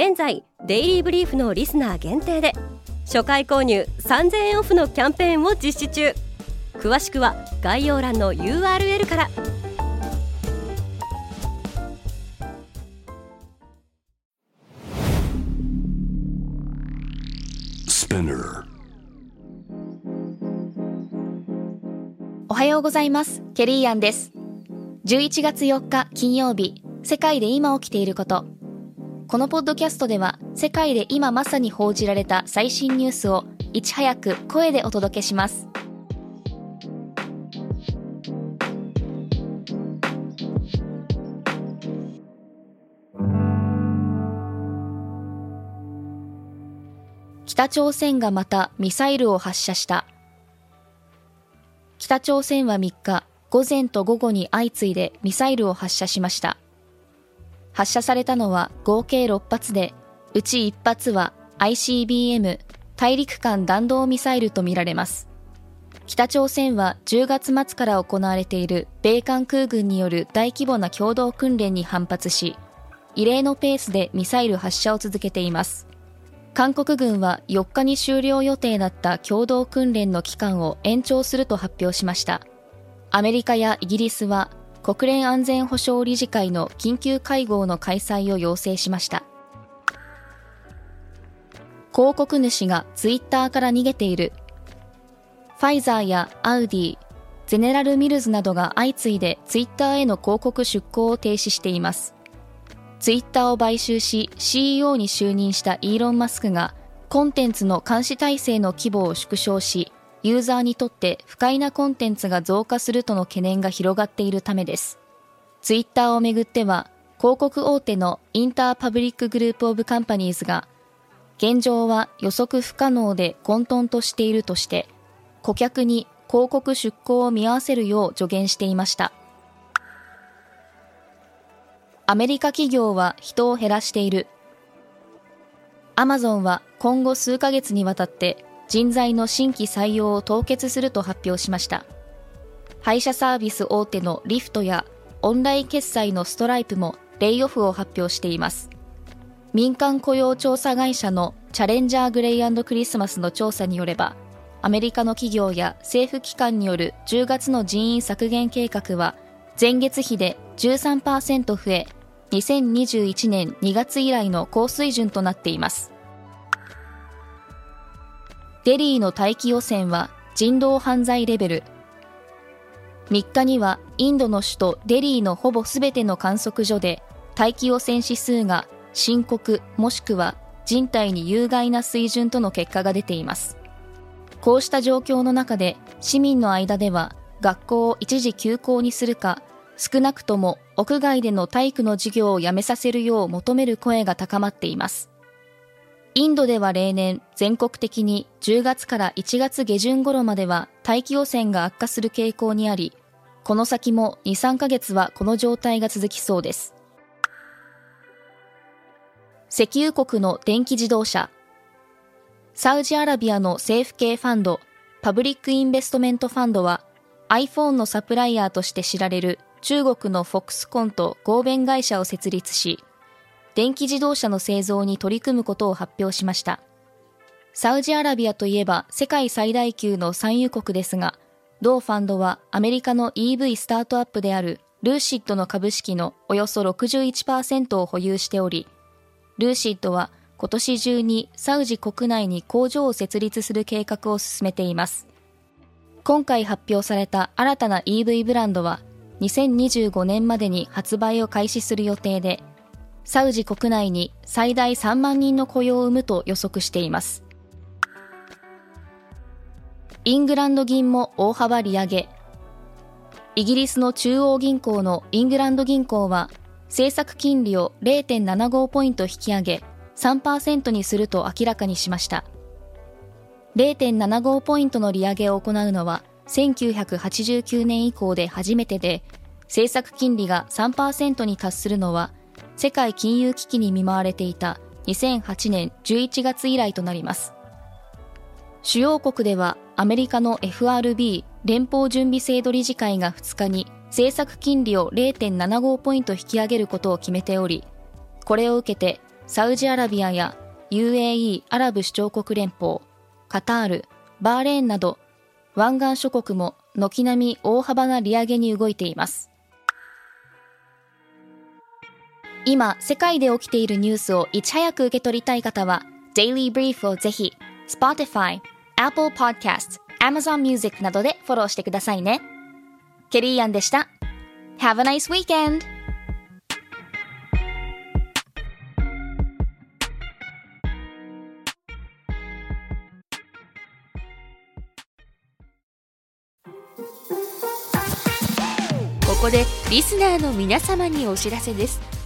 現在デイリーブリーフのリスナー限定で初回購入3000円オフのキャンペーンを実施中。詳しくは概要欄の URL から。おはようございます。ケリーアンです。11月4日金曜日世界で今起きていることこのポッドキャストでは世界で今まさに報じられた最新ニュースをいち早く声でお届けします。北朝鮮がまたミサイルを発射した。北朝鮮は3日午前と午後に相次いでミサイルを発射しました。発射されたのは合計6発で、うち1発は ICBM 大陸間弾道ミサイルとみられます。北朝鮮は10月末から行われている米韓空軍による大規模な共同訓練に反発し、異例のペースでミサイル発射を続けています。韓国軍は4日に終了予定だった共同訓練の期間を延長すると発表しました。アメリカやイギリスは国連安全保障理事会の緊急会合の開催を要請しました。広告主がツイッターから逃げている。ファイザーやアウディゼネラル・ミルズなどが相次いでツイッターへの広告出稿を停止しています。ツイッターを買収し CEO に就任したイーロン・マスクがコンテンツの監視体制の規模を縮小しユーザーにとって不快なコンテンツが増加するとの懸念が広がっているためです。ツイッターをめぐっては、広告大手のインターパブリックグループオブカンパニーズが、現状は予測不可能で混沌としているとして、顧客に広告出稿を見合わせるよう助言していました。アメリカ企業は人を減らしている。アマゾンは今後数ヶ月にわたって人材の新規採用を凍結すると発表しました。配車サービス大手のリフトやオンライン決済のストライプもレイオフを発表しています。民間雇用調査会社のチャレンジャーグレイクリスマスの調査によれば、アメリカの企業や政府機関による10月の人員削減計画は、前月比で13%増え、2021年2月以来の高水準となっています。デリーの大気汚染は人道犯罪レベル。3日にはインドの首都デリーのほぼ全ての観測所で大気汚染指数が深刻もしくは人体に有害な水準との結果が出ています。こうした状況の中で市民の間では学校を一時休校にするか少なくとも屋外での体育の授業をやめさせるよう求める声が高まっています。インドでは例年全国的に10月から1月下旬頃までは大気汚染が悪化する傾向にあり、この先も2、3ヶ月はこの状態が続きそうです。石油国の電気自動車。サウジアラビアの政府系ファンド、パブリックインベストメントファンドは iPhone のサプライヤーとして知られる中国のフォックスコンと合弁会社を設立し、電気自動車の製造に取り組むことを発表しました。サウジアラビアといえば世界最大級の産油国ですが、同ファンドはアメリカの EV スタートアップであるルーシッドの株式のおよそ61%を保有しており、ルーシッドは今年中にサウジ国内に工場を設立する計画を進めています。今回発表された新たな EV ブランドは2025年までに発売を開始する予定で、サウジ国内に最大3万人の雇用を生むと予測しています。イングランド銀も大幅利上げ。イギリスの中央銀行のイングランド銀行は政策金利を0.75ポイント引き上げ、3%にすると明らかにしました。0.75ポイントの利上げを行うのは1989年以降で初めてで、政策金利が3%に達するのは世界金融危機に見舞われていた2008年11月以来となります。主要国ではアメリカの FRB 連邦準備制度理事会が2日に政策金利を0.75ポイント引き上げることを決めており、これを受けてサウジアラビアや UAE アラブ首長国連邦、カタール、バーレーンなど湾岸諸国も軒並み大幅な利上げに動いています。今、世界で起きているニュースをいち早く受け取りたい方は、Daily Brief をぜひ、Spotify、Apple Podcasts、Amazon Music などでフォローしてくださいね。ケリーアンでした。Have a nice weekend! ここでリスナーの皆様にお知らせです